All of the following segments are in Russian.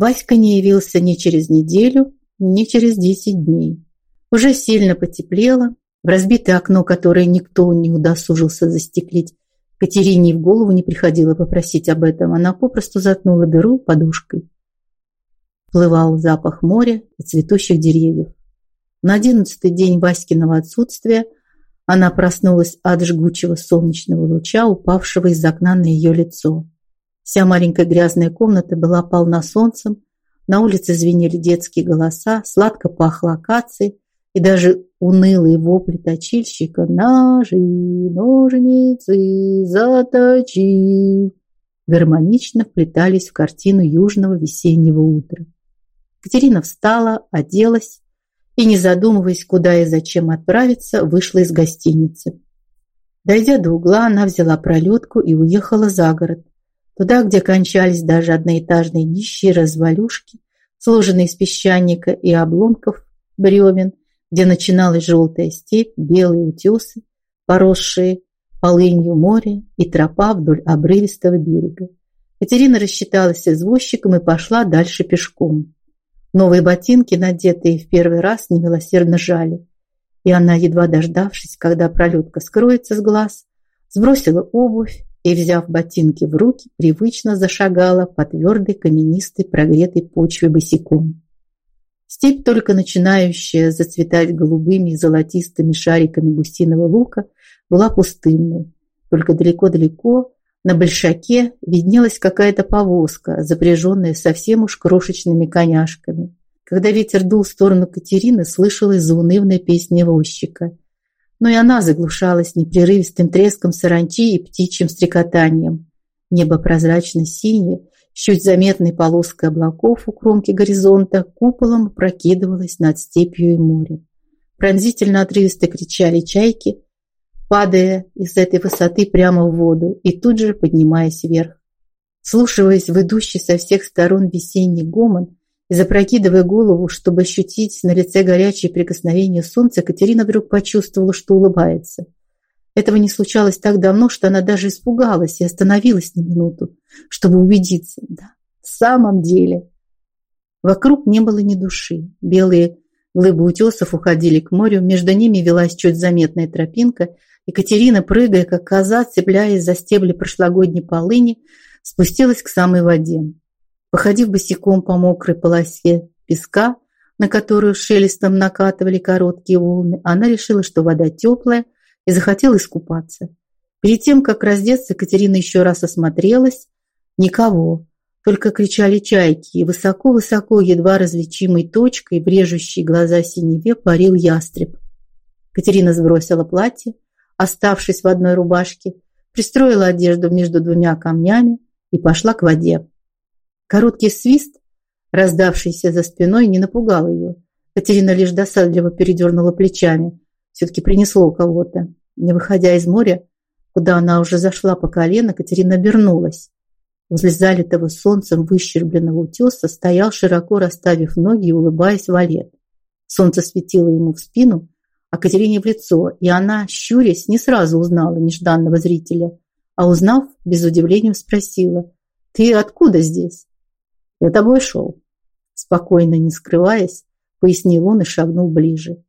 Васька не явился ни через неделю, ни через десять дней. Уже сильно потеплело, в разбитое окно, которое никто не удосужился застеклить, Катерине в голову не приходило попросить об этом. Она попросту заткнула дыру подушкой. Плывал запах моря и цветущих деревьев. На одиннадцатый день Васькиного отсутствия она проснулась от жгучего солнечного луча, упавшего из окна на ее лицо. Вся маленькая грязная комната была полна солнцем, на улице звенели детские голоса, сладко пахло акацией, и даже унылые вопли точильщика «Ножи, ножницы, заточи» гармонично вплетались в картину южного весеннего утра. Катерина встала, оделась и, не задумываясь, куда и зачем отправиться, вышла из гостиницы. Дойдя до угла, она взяла пролетку и уехала за город, туда, где кончались даже одноэтажные нищие развалюшки, сложенные из песчаника и обломков бревен, где начиналась желтая степь, белые утесы, поросшие полынью море и тропа вдоль обрывистого берега. Катерина рассчиталась с извозчиком и пошла дальше пешком. Новые ботинки, надетые в первый раз, немилосердно жали. И она, едва дождавшись, когда пролетка скроется с глаз, сбросила обувь и, взяв ботинки в руки, привычно зашагала по твердой каменистой прогретой почве босиком. Степь, только начинающая зацветать голубыми и золотистыми шариками гусиного лука, была пустынной. Только далеко-далеко на большаке виднелась какая-то повозка, запряженная совсем уж крошечными коняшками. Когда ветер дул в сторону Катерины, слышалась заунывная песня возчика. Но и она заглушалась непрерывистым треском саранчи и птичьим стрекотанием. Небо прозрачно-синее, чуть заметной полоской облаков у кромки горизонта куполом прокидывалась над степью и морем. Пронзительно отрывисто кричали чайки, падая из этой высоты прямо в воду и тут же поднимаясь вверх. Слушаясь в идущий со всех сторон весенний гомон и запрокидывая голову, чтобы ощутить на лице горячее прикосновение солнца, Катерина вдруг почувствовала, что улыбается – этого не случалось так давно, что она даже испугалась и остановилась на минуту, чтобы убедиться. Да, в самом деле. Вокруг не было ни души. Белые глыбы утесов уходили к морю, между ними велась чуть заметная тропинка. Екатерина, прыгая, как коза, цепляясь за стебли прошлогодней полыни, спустилась к самой воде. Походив босиком по мокрой полосе песка, на которую шелестом накатывали короткие волны, она решила, что вода теплая, и захотел искупаться. Перед тем, как раздеться, Катерина еще раз осмотрелась. Никого. Только кричали чайки, и высоко-высоко, едва различимой точкой, брежущей глаза синеве, парил ястреб. Катерина сбросила платье, оставшись в одной рубашке, пристроила одежду между двумя камнями и пошла к воде. Короткий свист, раздавшийся за спиной, не напугал ее. Катерина лишь досадливо передернула плечами. Все-таки принесло кого-то. Не выходя из моря, куда она уже зашла по колено, Катерина обернулась. Возле залитого солнцем выщербленного утеса стоял, широко расставив ноги и улыбаясь валет. Солнце светило ему в спину, а Катерине в лицо, и она, щурясь, не сразу узнала нежданного зрителя, а узнав, без удивления спросила, «Ты откуда здесь?» «За тобой шел». Спокойно, не скрываясь, пояснил он и шагнул ближе.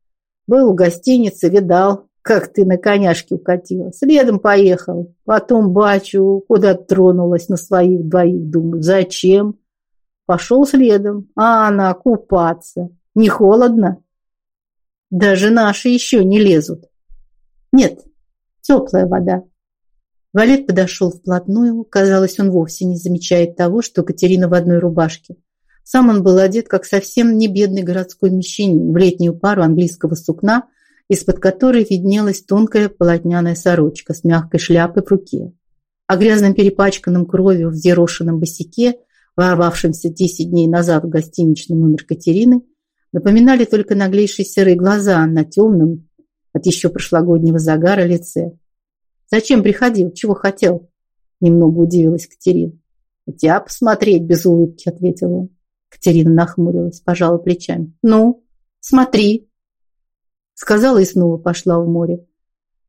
«Был у гостиницы, видал, как ты на коняшке укатила. Следом поехал. Потом бачу, куда тронулась на своих двоих. Думаю, зачем? Пошел следом. А она купаться. Не холодно? Даже наши еще не лезут. Нет, теплая вода. Валет подошел вплотную. Казалось, он вовсе не замечает того, что Катерина в одной рубашке. Сам он был одет, как совсем не бедный городской мещанин, в летнюю пару английского сукна – из-под которой виднелась тонкая полотняная сорочка с мягкой шляпой в руке. О грязном перепачканном кровью взъерошенном босике, ворвавшемся десять дней назад в гостиничный номер Катерины, напоминали только наглейшие серые глаза на темном от еще прошлогоднего загара лице. «Зачем приходил? Чего хотел?» Немного удивилась Катерина. «Тебя посмотреть без улыбки», — ответила он. Катерина нахмурилась, пожала плечами. «Ну, смотри», сказала и снова пошла в море.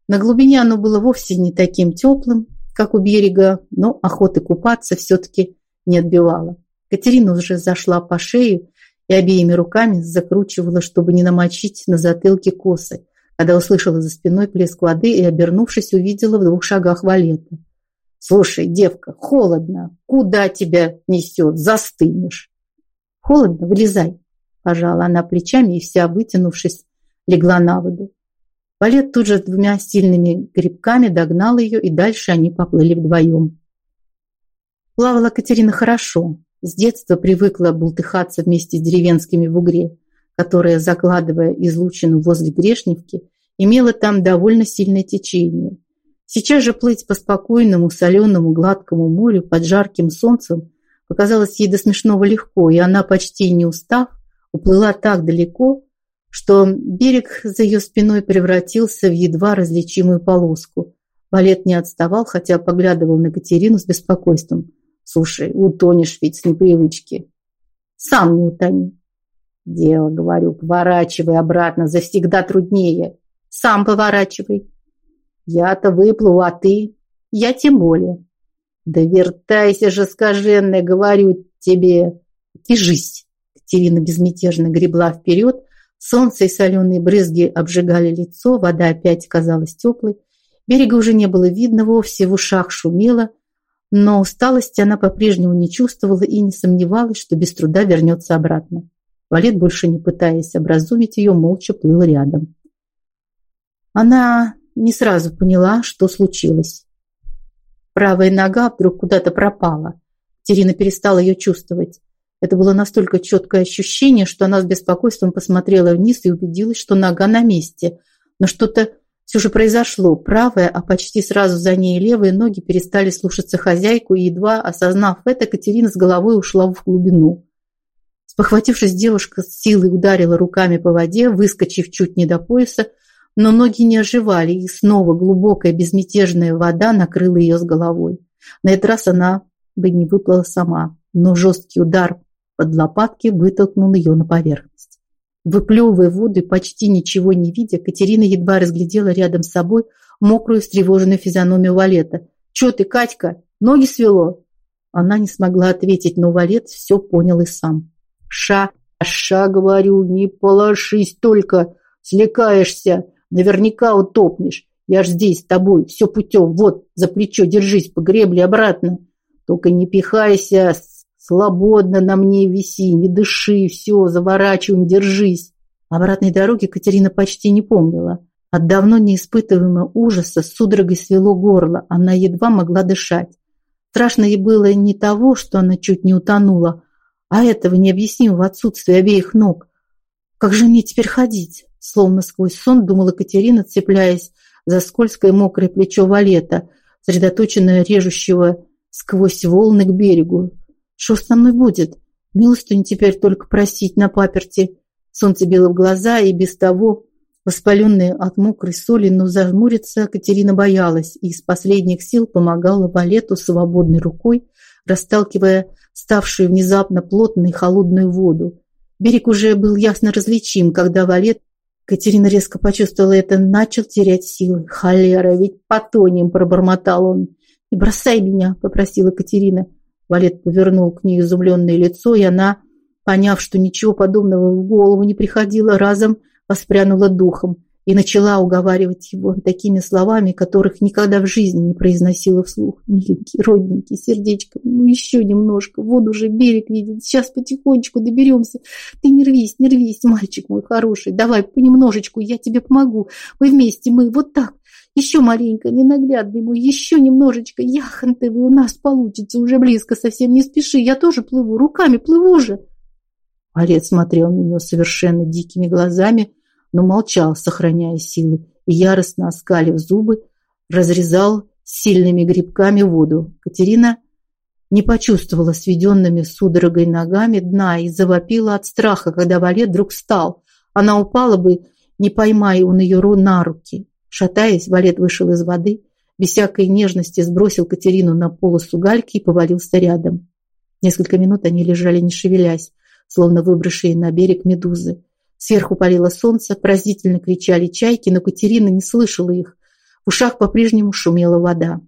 На глубине оно было вовсе не таким теплым, как у берега, но охоты купаться все-таки не отбивало. Катерина уже зашла по шею и обеими руками закручивала, чтобы не намочить на затылке косы, когда услышала за спиной плеск воды и, обернувшись, увидела в двух шагах Валета. «Слушай, девка, холодно. Куда тебя несет? Застынешь». «Холодно? Вылезай». Пожала она плечами и вся, вытянувшись, легла на воду. Валет тут же двумя сильными грибками догнал ее, и дальше они поплыли вдвоем. Плавала Катерина хорошо. С детства привыкла бултыхаться вместе с деревенскими в угре, которая, закладывая излучину возле Грешневки, имела там довольно сильное течение. Сейчас же плыть по спокойному, соленому, гладкому морю под жарким солнцем показалось ей до смешного легко, и она, почти не устав, уплыла так далеко, что берег за ее спиной превратился в едва различимую полоску. Балет не отставал, хотя поглядывал на Катерину с беспокойством. Слушай, утонешь ведь с непривычки. Сам не утони. Дело, говорю, поворачивай обратно, завсегда труднее. Сам поворачивай. Я-то выплыву, а ты? Я тем более. Да вертайся же, скаженная, говорю тебе. Тяжись. Катерина безмятежно гребла вперед. Солнце и соленые брызги обжигали лицо, вода опять казалась теплой. Берега уже не было видно вовсе, в ушах шумело – но усталости она по-прежнему не чувствовала и не сомневалась, что без труда вернется обратно. Валет, больше не пытаясь образумить ее, молча плыл рядом. Она не сразу поняла, что случилось. Правая нога вдруг куда-то пропала. Терина перестала ее чувствовать. Это было настолько четкое ощущение, что она с беспокойством посмотрела вниз и убедилась, что нога на месте. Но что-то все же произошло. Правая, а почти сразу за ней левые ноги перестали слушаться хозяйку, и едва осознав это, Катерина с головой ушла в глубину. Спохватившись, девушка с силой ударила руками по воде, выскочив чуть не до пояса, но ноги не оживали, и снова глубокая безмятежная вода накрыла ее с головой. На этот раз она бы не выплыла сама, но жесткий удар под лопатки вытолкнул ее на поверхность. Выплевывая воду и почти ничего не видя, Катерина едва разглядела рядом с собой мокрую, встревоженную физиономию Валета. «Чё ты, Катька? Ноги свело?» Она не смогла ответить, но Валет все понял и сам. «Ша, ша, говорю, не полошись только, слекаешься, наверняка утопнешь. Я ж здесь с тобой, все путем, вот, за плечо держись, по гребле обратно. Только не пихайся, Свободно на мне виси, не дыши, все, заворачиваем, держись. Обратной дороги Катерина почти не помнила. От давно неиспытываемого ужаса судорогой свело горло, она едва могла дышать. Страшно ей было не того, что она чуть не утонула, а этого необъяснимого отсутствия обеих ног. Как же мне теперь ходить? Словно сквозь сон думала Катерина, цепляясь за скользкое мокрое плечо Валета, сосредоточенно режущего сквозь волны к берегу. Что со мной будет? Милостыню теперь только просить на паперти. Солнце било в глаза, и без того, воспаленные от мокрой соли, но зажмуриться Катерина боялась и из последних сил помогала Валету свободной рукой, расталкивая ставшую внезапно плотной холодную воду. Берег уже был ясно различим, когда Валет Катерина резко почувствовала это, начал терять силы. «Холера, ведь потонем!» – пробормотал он. «Не бросай меня!» – попросила Катерина. Валет повернул к ней изумленное лицо, и она, поняв, что ничего подобного в голову не приходило, разом воспрянула духом и начала уговаривать его такими словами, которых никогда в жизни не произносила вслух. «Миленький, родненький, сердечко, ну еще немножко, вот уже берег видит, сейчас потихонечку доберемся. Ты не рвись, не рвись, мальчик мой хороший, давай понемножечку, я тебе помогу. Мы вместе, мы вот так, еще маленько, ненаглядный мой, еще немножечко. Яхонтовый у нас получится, уже близко, совсем не спеши. Я тоже плыву, руками плыву же. Олег смотрел на нее совершенно дикими глазами, но молчал, сохраняя силы, и яростно оскалив зубы, разрезал сильными грибками воду. Катерина не почувствовала сведенными судорогой ногами дна и завопила от страха, когда Валет вдруг встал. Она упала бы, не поймая он ее на руки. Шатаясь, Валет вышел из воды, без всякой нежности сбросил Катерину на полосу гальки и повалился рядом. Несколько минут они лежали, не шевелясь, словно выброшенные на берег медузы. Сверху палило солнце, поразительно кричали чайки, но Катерина не слышала их. В ушах по-прежнему шумела вода.